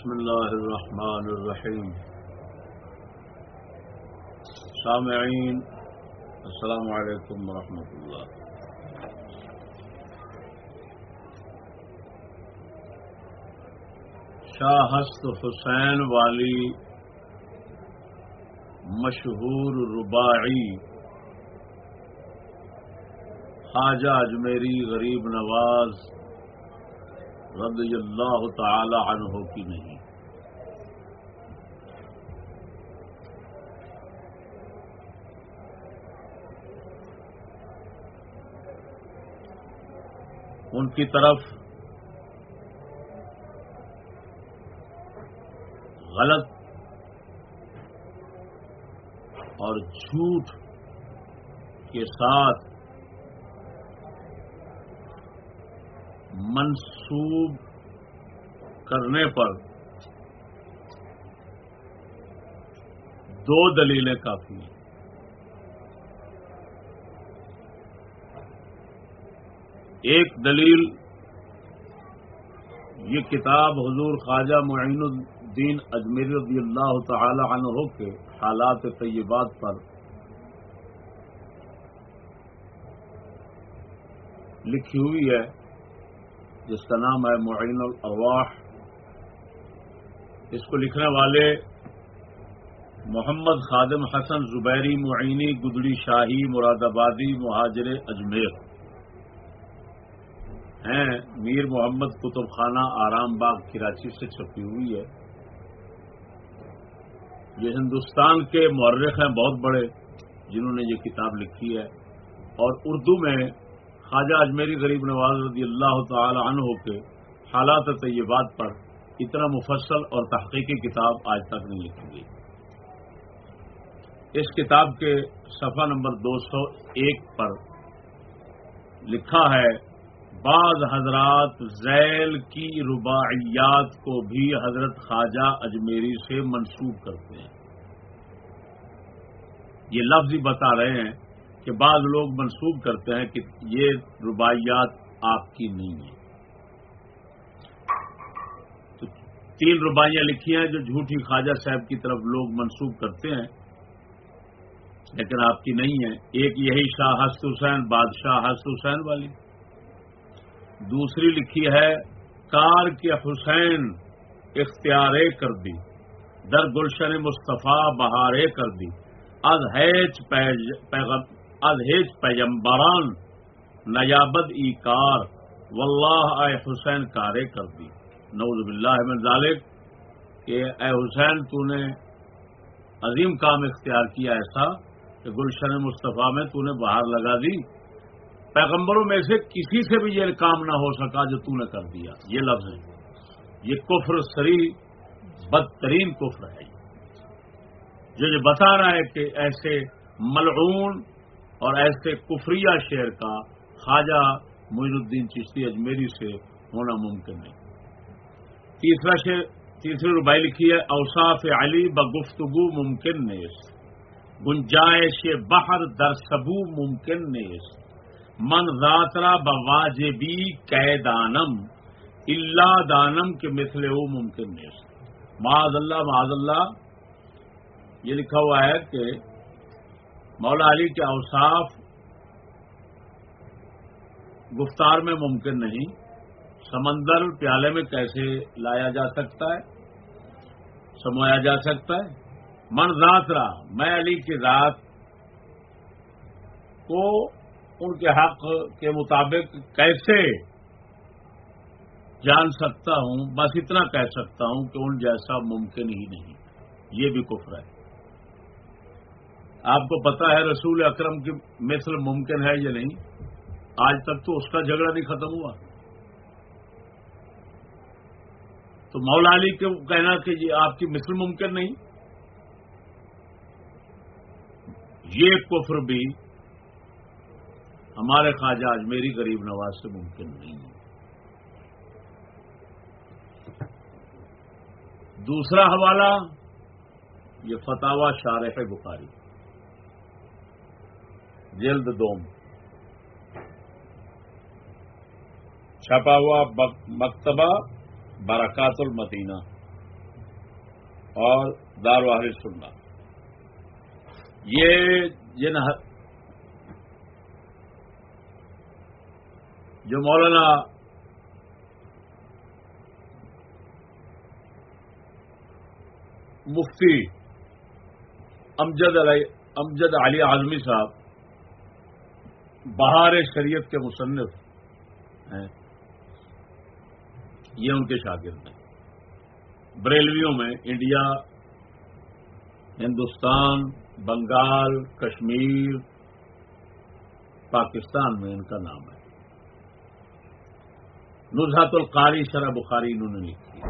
بسم اللہ الرحمن الرحیم سامعین السلام علیکم ورحمۃ اللہ شاہ ہست حسین والی مشہور رباعی، خواجہ اجمیری غریب نواز رضی اللہ تعالی عنہ کی نہیں۔ ان کی طرف غلط اور جھوٹ کے ساتھ منسوب کرنے پر دو دلیلیں کافی ہیں۔ ایک دلیل یہ کتاب حضور خواجہ معین الدین اجمیر رضی اللہ تعالی عنہ کے حالات طیبات پر لکھی ہوئی ہے۔ جس کا نام ہے معین الارواح، اس کو لکھنے والے محمد خادم حسن زبیری، معینی، گدڑی شاہی، مراد آبادی، مہاجر اجمیر ہیں۔ میر محمد کتب خانہ، آرام باغ، کراچی سے چھپی ہوئی ہے۔ یہ ہندوستان کے مورخ ہیں، بہت بڑے، جنہوں نے یہ کتاب لکھی ہے۔ اور اردو میں خواجہ اجمیری غریب نواز رضی اللہ تعالی عنہ کے حالات طیبات پر اتنا مفصل اور تحقیقی کتاب آج تک نہیں لکھی گئی۔ اس کتاب کے صفحہ نمبر دو سو ایک پر لکھا ہے، بعض حضرات ذیل کی رباعیات کو بھی حضرت خواجہ اجمیری سے منسوب کرتے ہیں۔ یہ لفظ ہی بتا رہے ہیں کہ بعض لوگ منسوب کرتے ہیں کہ یہ رباعیات آپ کی نہیں ہیں۔ تو تین ربائیاں لکھی ہیں جو جھوٹی خواجہ صاحب کی طرف لوگ منسوب کرتے ہیں، لیکن آپ کی نہیں ہے ایک یہی شاہ ہست حسین، بادشاہ ہست حسین والی۔ دوسری لکھی ہے، کار کے حسین اختیار کر دی، در گلشن مصطفیٰ بہارے کر دی۔ از ہیچ ادہیج پیمبران نیابد ای کار، واللہ اے حسین کارے کر دی۔ نوز باللہ من ذالک، کہ اے حسین تو نے عظیم کام اختیار کیا ایسا کہ گلشن مصطفیٰ میں تو نے باہر لگا دی۔ پیغمبروں میں سے کسی سے بھی یہ کام نہ ہو سکا جو تو نے کر دیا۔ یہ لفظ ہے۔ یہ کفر سری، بدترین کفر ہے۔ جو یہ بتا رہا ہے کہ ایسے ملعون اور ایسے کفریہ شعر کا خواجہ معین الدین چشتی اجمیری سے ہونا ممکن نہیں۔ تیسرا شعر تیسری ربائی لکھی ہے، اوصاف علی بگفتگو ممکن نیس گنجائش بحر در سبو ممکن نیس من ذاترا بواجبی قے دانم اللہ دانم کے مثل او ممکن نیس معاذ اللہ معاذ اللہ۔ یہ لکھا ہوا ہے کہ مولا علی کے اوصاف گفتار میں ممکن نہیں۔ سمندر پیالے میں کیسے لایا جا سکتا ہے؟ سمویا جا سکتا ہے؟ من ذات رہا میں علی کی ذات کو ان کے حق کے مطابق کیسے جان سکتا ہوں؟ بس اتنا کہہ سکتا ہوں کہ ان جیسا ممکن ہی نہیں۔ یہ بھی کفر ہے۔ آپ کو پتا ہے رسول اکرم کی مثل ممکن ہے یا نہیں؟ آج تک تو اس کا جھگڑا نہیں ختم ہوا۔ تو مولا علی کو کہنا کہ یہ آپ کی مثل ممکن نہیں؟ یہ کفر بھی ہمارے خواجہ آج میری غریب نواز سے ممکن نہیں ہے۔ دوسرا حوالہ، یہ فتوا شارح بخاری۔ جلد دوم۔ چھپا ہوا مکتبہ برکات المدینہ اور دار واحد سننا یہ جن جو مولانا مفتی امجد علی امجد علی اعظمی صاحب بہار شریعت کے مصنف ہیں۔ یہ ان کے شاگرد ہیں۔ بریلویوں میں انڈیا، ہندوستان، بنگال، کشمیر، پاکستان میں ان کا نام ہے۔ نظہت القاری، شرح بخاری انہوں نے لکھی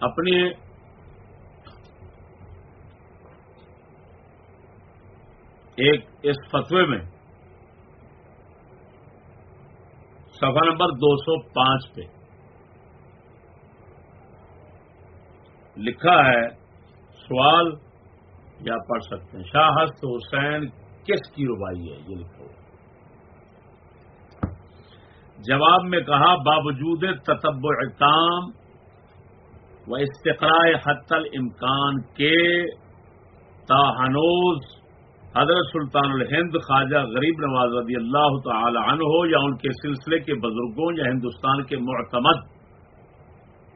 اپنے ایک اس فتوے میں سفا نمبر دو سو پانچ پہ لکھا ہے، سوال یا پڑھ سکتے ہیں۔ شاہ ہست حسین کس کی ربائی ہے؟ یہ لکھو جواب میں کہا، باوجود تتبع تام و استقراء حت الامکان کے تاہنوز حضرت سلطان الہند خواجہ غریب نواز رضی اللہ تعالی عنہ ہو یا ان کے سلسلے کے بزرگوں یا ہندوستان کے معتمد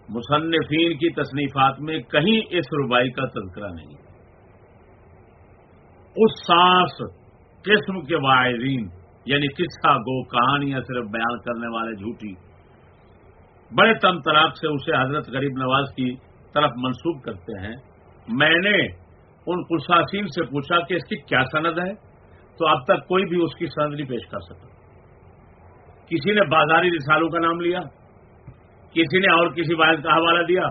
مصنفین کی تصنیفات میں کہیں اس ربائی کا تذکرہ نہیں۔ اس سانس قسم کے واعظین یعنی قصہ گو کہانیاں صرف بیان کرنے والے جھوٹی، بڑے تم طراق سے اسے حضرت غریب نواز کی طرف منسوب کرتے ہیں۔ میں نے ان پرشاسین سے پوچھا کہ اس کی کیا سند ہے، تو اب تک کوئی بھی اس کی سند نہیں پیش کر سکا۔ کسی نے بازاری رسالوں کا نام لیا، کسی نے اور کسی واحد کا حوالہ دیا۔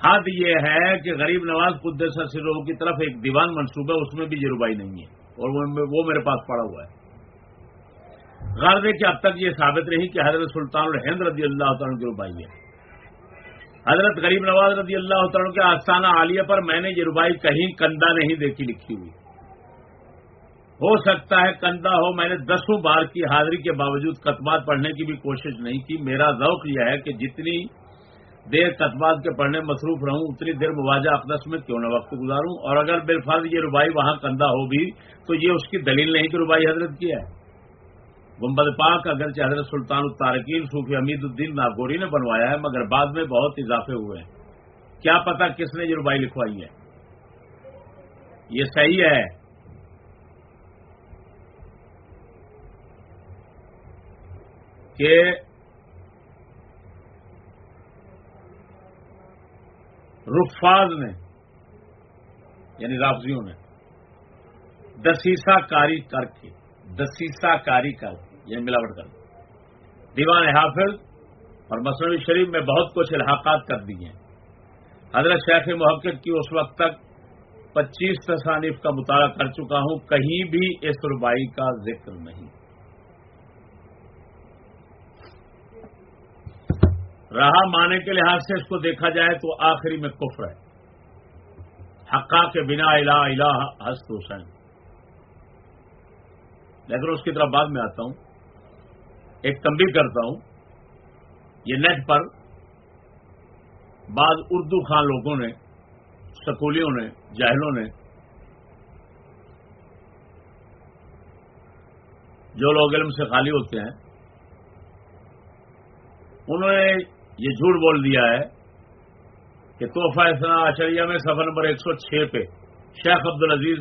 حد یہ ہے کہ غریب نواز قدس سروہ کی طرف ایک دیوان منصوبہ اس میں بھی یہ ربائی نہیں ہے، اور وہ میرے پاس پڑا ہوا ہے۔ غرض ہے کہ اب تک یہ ثابت رہی کہ حضرت سلطان الہند رضی اللہ تعالیٰ کی ربائی ہے۔ حضرت غریب نواز رضی اللہ تعالیٰ کے آستانہ عالیہ پر میں نے یہ ربائی کہیں کندہ نہیں دیکھی، لکھی ہوئی ہو سکتا ہے کندہ ہو، میں نے دسوں بار کی حاضری کے باوجود کتبات پڑھنے کی بھی کوشش نہیں کی۔ میرا ذوق یہ ہے کہ جتنی دیر کتبات کے پڑھنے مصروف رہوں، اتنی دیر مواجہ اقدس میں کیوں نہ وقت گزاروں۔ اور اگر بالفاظ یہ ربائی وہاں کندہ ہو بھی، تو یہ اس کی دلیل نہیں کہ ربائی حضرت کی ہے۔ گمبد پاک اگرچہ حضرت سلطان الطارقین صوفی حمید الدین ناگوری نے بنوایا ہے، مگر بعد میں بہت اضافے ہوئے ہیں۔ کیا پتا کس نے یہ ربائی لکھوائی ہے؟ یہ صحیح ہے۔ کہ رفاظ نے یعنی رافضیوں نے دسیسا کاری کر کے دسیسا کاری کر یہ ملاوٹ کر دیوان حافظ اور مصنوعی شریف میں بہت کچھ الحاقات کر دیے ہیں۔ حضرت شیخ محقق کی اس وقت تک پچیس تصانیف کا مطالعہ کر چکا ہوں، کہیں بھی اس ربائی کا ذکر نہیں۔ رہا مانے کے لحاظ سے اس کو دیکھا جائے تو آخری میں کفر ہے۔ حقا کے بنا الہ الہ ہست حسین لیکن اس کی طرف بعد میں آتا ہوں، ایک تمبی کرتا ہوں، یہ نیٹ پر بعض اردو خان لوگوں نے، سکولیوں نے، جاہلوں نے، جو لوگ علم سے خالی ہوتے ہیں، انہوں نے یہ جھوٹ بول دیا ہے کہ توحفہ اسنا اشریہ میں سفر نمبر ایک سو چھ پہ شیخ عبد العزیز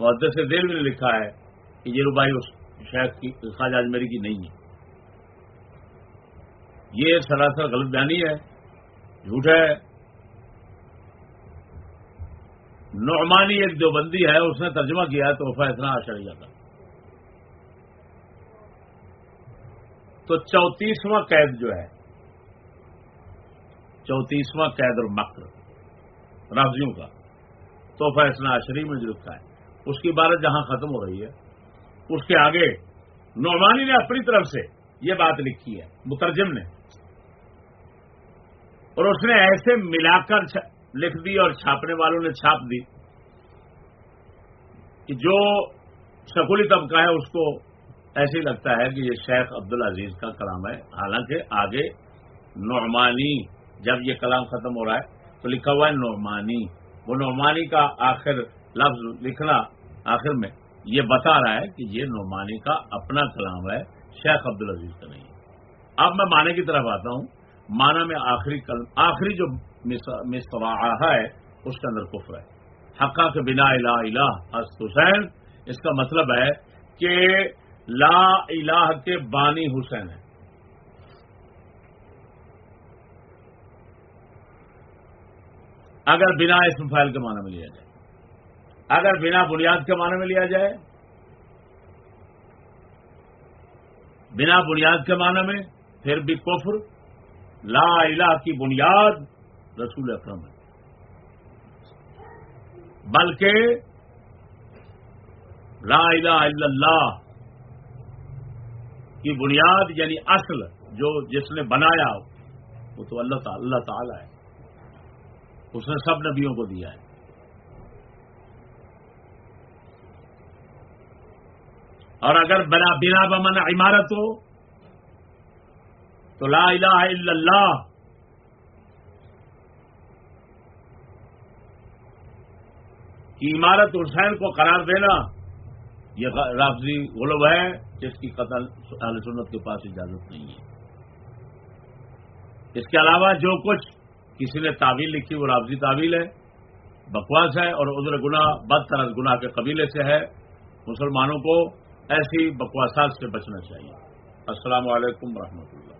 محدث سے دل میں لکھا ہے کہ یہ ربائی اس شیخ کی خواجہ اجمیری کی نہیں ہے۔ یہ سراسر غلط بیانی ہے، جھوٹ ہے۔ نعمانی ایک جو بندی ہے، اس نے ترجمہ کیا ہے تو فیصلہ اشریہ کا تو چوتیسواں قید جو ہے چوتیسواں قید اور مکر رافضیوں کا، تو فیصلہ اشری میں جو لکھا ہے۔ اس کی بارت جہاں ختم ہو رہی ہے۔ اس کے آگے نعمانی نے اپنی طرف سے یہ بات لکھی ہے، مترجم نے۔ اور اس نے ایسے ملا کر لکھ دی اور چھاپنے والوں نے چھاپ دی کہ جو سکولی طبقہ ہے، اس کو ایسے لگتا ہے کہ یہ شیخ عبد العزیز کا کلام ہے۔ حالانکہ آگے نعمانی، جب یہ کلام ختم ہو رہا ہے، تو لکھا ہوا ہے نعمانی۔ وہ نعمانی کا آخر لفظ لکھنا آخر میں یہ بتا رہا ہے کہ یہ نعمانی کا اپنا کلام ہے، شیخ عبد العزیز کا نہیں۔ اب میں معنی کی طرف آتا ہوں۔ معنی میں آخری آخری جو مصطفیٰ ہے، اس کے اندر کفر ہے۔ حقا کے بنا الہ الہ حسین اس کا مطلب ہے کہ لا الہ کے بانی حسین ہے۔ اگر بنا اسم فائل کے معنی میں لیا جائے۔ اگر بنا بنیاد کے معنی میں لیا جائے، بنا بنیاد کے معنی میں پھر بھی کفر، لا الہ کی بنیاد رسول اکرم ہے۔ بلکہ لا الہ الا اللہ کی بنیاد یعنی اصل جو جس نے بنایا وہ تو اللہ تعالی اللہ تعالی ہے۔ اس نے سب نبیوں کو دیا ہے۔ اور اگر بنا بنا بمن عمارت ہو، تو لا الہ الا اللہ۔ کی عمارت حسین کو قرار دینا، یہ رافضی غلب ہے، جس کی قتل اہل سنت کے پاس اجازت نہیں ہے۔ اس کے علاوہ جو کچھ کسی نے تعویل لکھی، وہ رابضی تعویل ہے، بکواس ہے اور ادھر گنا بد طرح گنا کے قبیلے سے ہے۔ مسلمانوں کو ایسی بکواسات سے بچنا چاہیے۔ السلام علیکم ورحمۃ اللہ۔